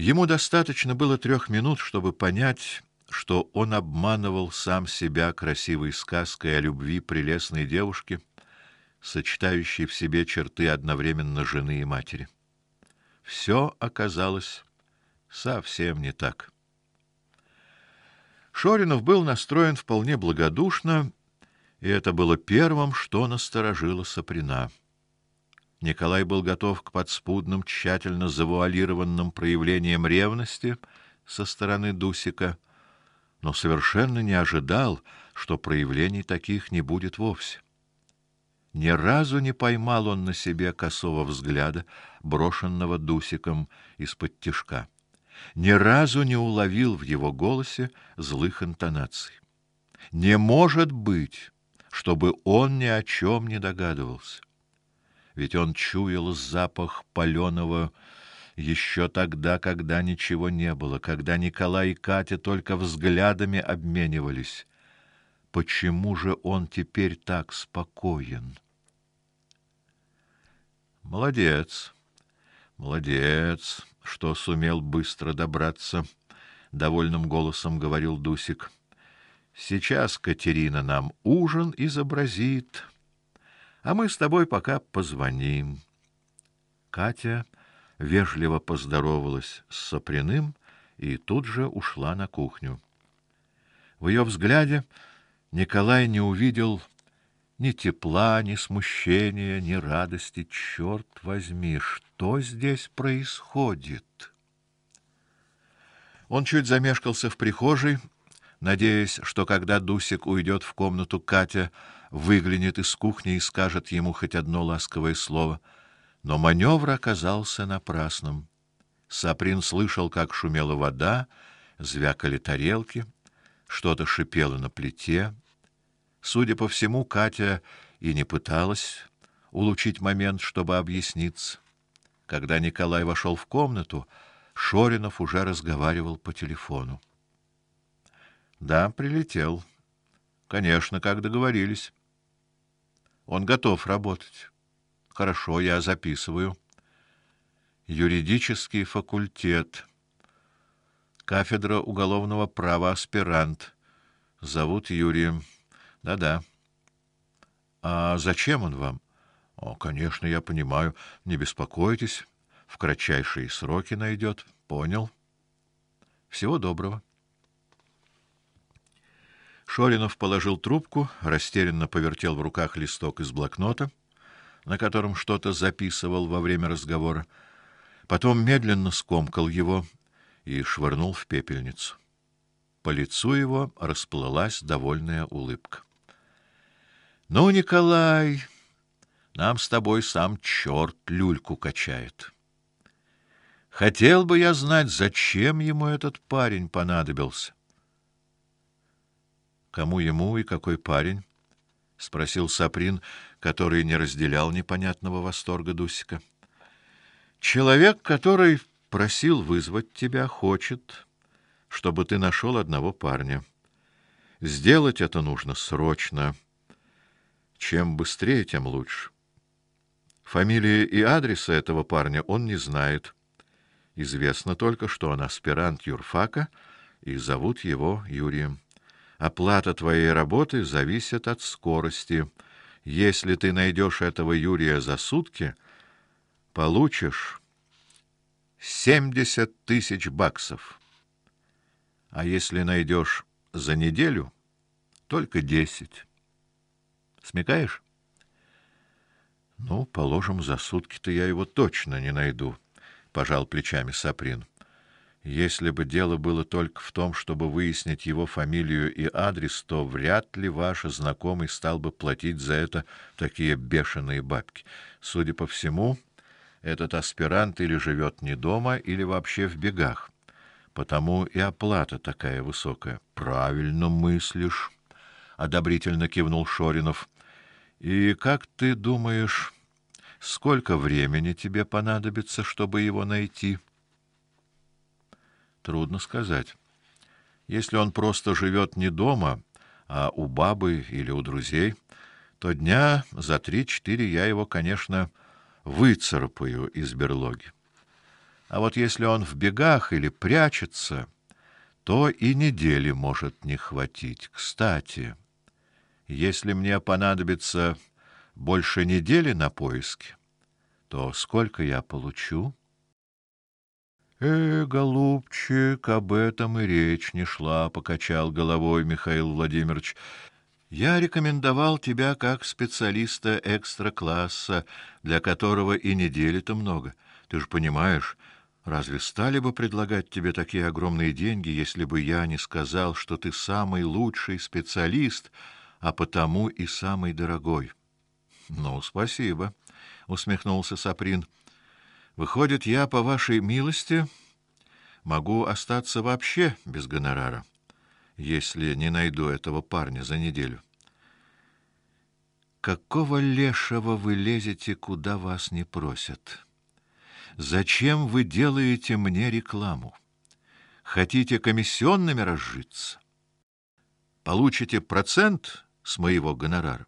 Ему достаточно было трех минут, чтобы понять, что он обманывал сам себя красивой сказкой о любви прелестной девушки, сочетающей в себе черты одновременно жены и матери. Все оказалось совсем не так. Шоринов был настроен вполне благодушно, и это было первым, что насторожило Саприна. Николай был готов к подспудным, тщательно завуалированным проявлениям ревности со стороны Дусика, но совершенно не ожидал, что проявлений таких не будет вовсе. Ни разу не поймал он на себе косого взгляда, брошенного Дусиком из-под тишка. Ни разу не уловил в его голосе злых интонаций. Не может быть, чтобы он ни о чем не догадывался ведь он чуял запах паленого еще тогда, когда ничего не было, когда Николай и Катя только взглядами обменивались. Почему же он теперь так спокоен? Молодец. Молодец, что сумел быстро добраться, довольным голосом говорил Дусик. Сейчас Катерина нам ужин изобразит. А мы с тобой пока позвоним. Катя вежливо поздоровалась с Соприным и тут же ушла на кухню. В ее взгляде Николай не увидел ни тепла, ни смущения, ни радости. Черт возьми, что здесь происходит? Он чуть замешкался в прихожей, надеясь, что когда Дусик уйдет в комнату, Катя выглянет из кухни и скажет ему хоть одно ласковое слово, но маневр оказался напрасным. Саприн слышал, как шумела вода, звякали тарелки, что-то шипело на плите. Судя по всему, Катя и не пыталась улучшить момент, чтобы объясниться. Когда Николай вошел в комнату, Шоринов уже разговаривал по телефону. Да, прилетел. Конечно, как договорились. Он готов работать. Хорошо, я записываю. Юридический факультет. Кафедра уголовного права, аспирант. Зовут Юрием. Да-да. А зачем он вам? О, конечно, я понимаю. Не беспокойтесь. В кратчайшие сроки найдет. Понял. Всего доброго. Шоринов положил трубку, растерянно повертел в руках листок из блокнота, на котором что-то записывал во время разговора, потом медленно скомкал его и швырнул в пепельницу. По лицу его расплылась довольная улыбка. Ну, Николай, нам с тобой сам черт люльку качает. Хотел бы я знать, зачем ему этот парень понадобился. Кому ему и какой парень? спросил Саприн, который не разделял непонятного восторга Дусика. Человек, который просил вызвать тебя, хочет, чтобы ты нашел одного парня. Сделать это нужно срочно. Чем быстрее, тем лучше. Фамилии и адреса этого парня он не знает. Известно только, что он аспирант юрфака и зовут его Юрием. Оплата твоей работы зависит от скорости. Если ты найдешь этого Юрия за сутки, получишь семьдесят тысяч баксов. А если найдешь за неделю, только десять. Смекаешь? Ну, положим, за сутки-то я его точно не найду, пожал плечами Саприн. Если бы дело было только в том, чтобы выяснить его фамилию и адрес, то вряд ли ваш знакомый стал бы платить за это такие бешеные бабки. Судя по всему, этот аспирант или живет не дома, или вообще в бегах. Потому и оплата такая высокая. Правильно мыслишь, одобрительно кивнул Шоринов. И как ты думаешь, сколько времени тебе понадобится, чтобы его найти? Трудно сказать. Если он просто живет не дома, а у бабы или у друзей, то дня за три-четыре я его, конечно, выцарапаю из берлоги. А вот если он в бегах или прячется, то и недели может не хватить. Кстати, если мне понадобится больше недели на поиски, то сколько я получу? Э, голубчик, об этом и речь не шла, покачал головой Михаил Владимирович. Я рекомендовал тебя как специалиста экстра-класса, для которого и недели-то много. Ты же понимаешь, разве стали бы предлагать тебе такие огромные деньги, если бы я не сказал, что ты самый лучший специалист, а потому и самый дорогой? Ну, спасибо, усмехнулся Саприн. Выходит, я по вашей милости могу остаться вообще без гонорара, если не найду этого парня за неделю. Какого лешего вы лезете, куда вас не просят? Зачем вы делаете мне рекламу? Хотите комиссионными разжиться? Получите процент с моего гонорара.